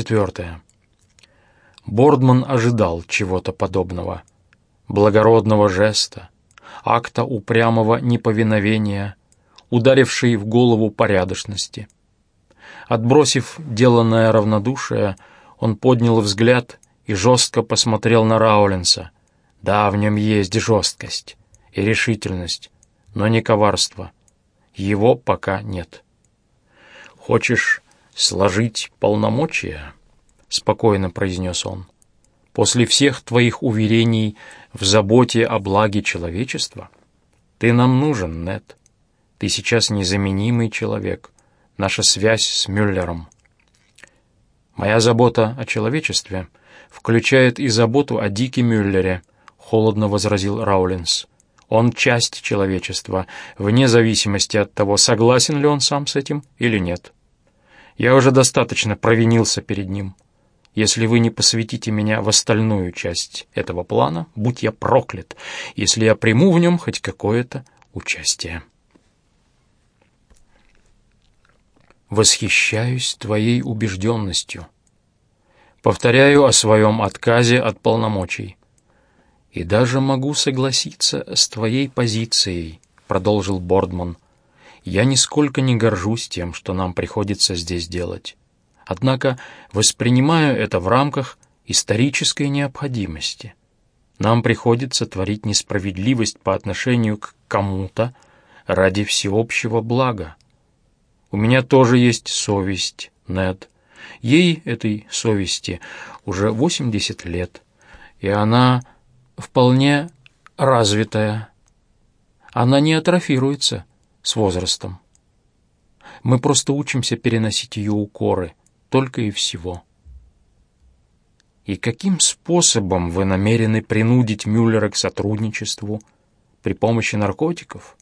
Четвертое. Бордман ожидал чего-то подобного. Благородного жеста, акта упрямого неповиновения, ударившей в голову порядочности. Отбросив деланное равнодушие, он поднял взгляд и жестко посмотрел на Раулинса. Да, в нем есть жесткость и решительность, но не коварство. Его пока нет. «Хочешь сложить полномочия?» — спокойно произнес он. «После всех твоих уверений в заботе о благе человечества? Ты нам нужен, Нет. Ты сейчас незаменимый человек. Наша связь с Мюллером. Моя забота о человечестве включает и заботу о Дике Мюллере, холодно возразил Раулинс. Он часть человечества, вне зависимости от того, согласен ли он сам с этим или нет. Я уже достаточно провинился перед ним. Если вы не посвятите меня в остальную часть этого плана, будь я проклят, если я приму в нем хоть какое-то участие. Восхищаюсь твоей убежденностью. Повторяю о своем отказе от полномочий. «И даже могу согласиться с твоей позицией», — продолжил Бордман. «Я нисколько не горжусь тем, что нам приходится здесь делать. Однако воспринимаю это в рамках исторической необходимости. Нам приходится творить несправедливость по отношению к кому-то ради всеобщего блага. У меня тоже есть совесть, Нед. Ей, этой совести, уже 80 лет, и она вполне развитая. Она не атрофируется с возрастом. Мы просто учимся переносить ее укоры, только и всего. И каким способом вы намерены принудить Мюллера к сотрудничеству? При помощи наркотиков?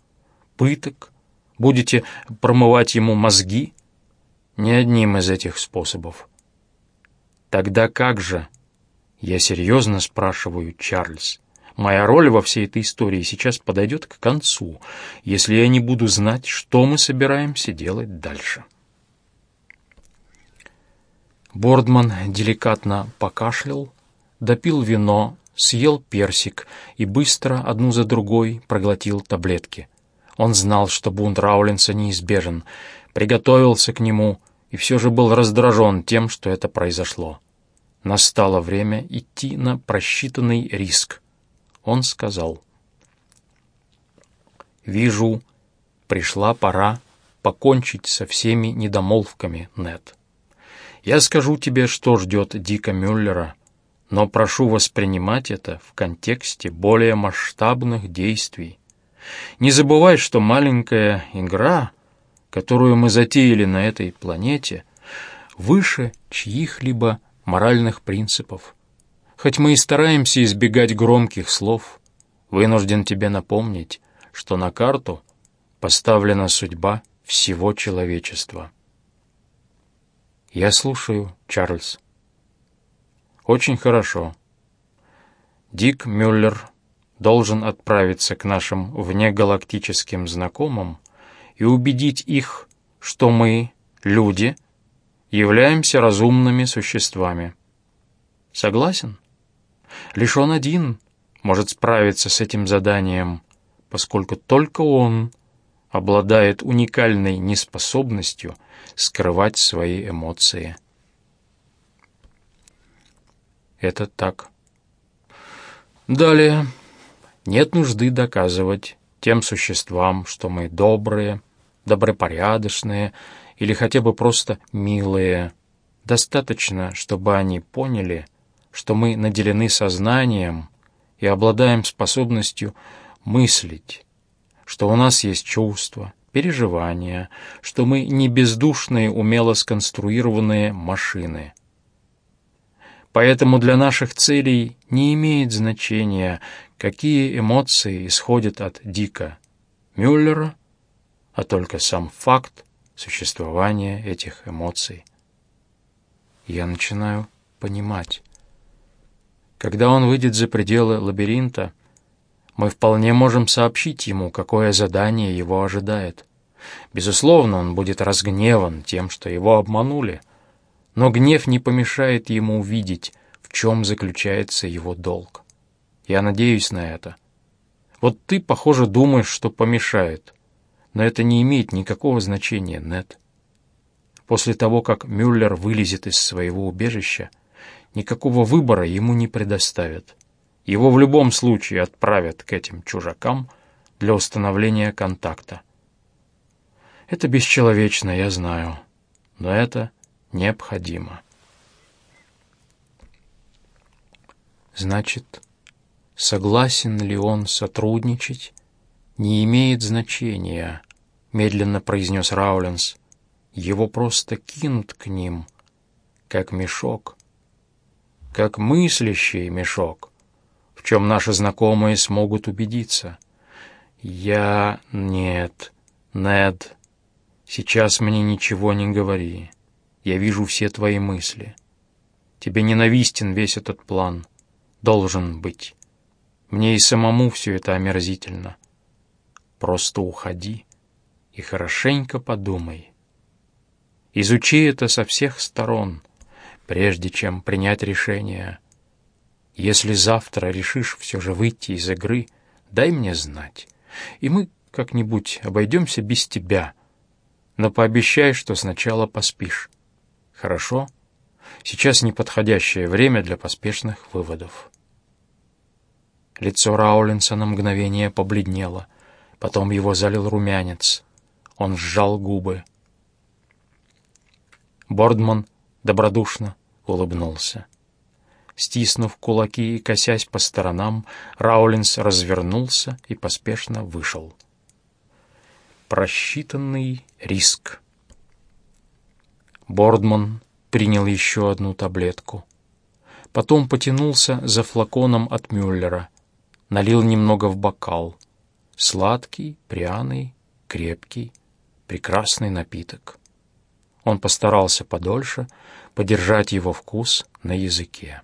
Пыток? Будете промывать ему мозги? Ни одним из этих способов. Тогда как же я серьезно спрашиваю, Чарльз. Моя роль во всей этой истории сейчас подойдет к концу, если я не буду знать, что мы собираемся делать дальше. Бордман деликатно покашлял, допил вино, съел персик и быстро, одну за другой, проглотил таблетки. Он знал, что бунт Раулинса неизбежен, приготовился к нему и все же был раздражен тем, что это произошло. Настало время идти на просчитанный риск. Он сказал. «Вижу, пришла пора покончить со всеми недомолвками, Нед. Я скажу тебе, что ждет Дика Мюллера, но прошу воспринимать это в контексте более масштабных действий. Не забывай, что маленькая игра, которую мы затеяли на этой планете, выше чьих-либо моральных принципов. Хоть мы и стараемся избегать громких слов, вынужден тебе напомнить, что на карту поставлена судьба всего человечества. Я слушаю, Чарльз. Очень хорошо. Дик Мюллер должен отправиться к нашим внегалактическим знакомым и убедить их, что мы, люди, — являемся разумными существами. Согласен? Лишь он один может справиться с этим заданием, поскольку только он обладает уникальной неспособностью скрывать свои эмоции. Это так. Далее. Нет нужды доказывать тем существам, что мы добрые, добропорядочные или хотя бы просто милые. Достаточно, чтобы они поняли, что мы наделены сознанием и обладаем способностью мыслить, что у нас есть чувства, переживания, что мы не бездушные, умело сконструированные машины. Поэтому для наших целей не имеет значения, какие эмоции исходят от Дика Мюллера, а только сам факт, существования этих эмоций. Я начинаю понимать. Когда он выйдет за пределы лабиринта, мы вполне можем сообщить ему, какое задание его ожидает. Безусловно, он будет разгневан тем, что его обманули, Но гнев не помешает ему увидеть, в чем заключается его долг. Я надеюсь на это. Вот ты, похоже, думаешь, что помешает. Но это не имеет никакого значения, Нет. После того, как Мюллер вылезет из своего убежища, никакого выбора ему не предоставят. Его в любом случае отправят к этим чужакам для установления контакта. Это бесчеловечно, я знаю, но это необходимо. Значит, согласен ли он сотрудничать, не имеет значения, медленно произнес Раулинс. Его просто кинут к ним, как мешок, как мыслящий мешок, в чем наши знакомые смогут убедиться. Я... нет, Нед, сейчас мне ничего не говори. Я вижу все твои мысли. Тебе ненавистен весь этот план. Должен быть. Мне и самому все это омерзительно. Просто уходи и хорошенько подумай. Изучи это со всех сторон, прежде чем принять решение. Если завтра решишь все же выйти из игры, дай мне знать, и мы как-нибудь обойдемся без тебя. Но пообещай, что сначала поспишь. Хорошо? Сейчас неподходящее время для поспешных выводов. Лицо Раулинса на мгновение побледнело, потом его залил румянец. Он сжал губы. Бордман добродушно улыбнулся. Стиснув кулаки и косясь по сторонам, Раулинс развернулся и поспешно вышел. Просчитанный риск. Бордман принял еще одну таблетку. Потом потянулся за флаконом от Мюллера, налил немного в бокал. Сладкий, пряный, крепкий, прекрасный напиток. Он постарался подольше подержать его вкус на языке.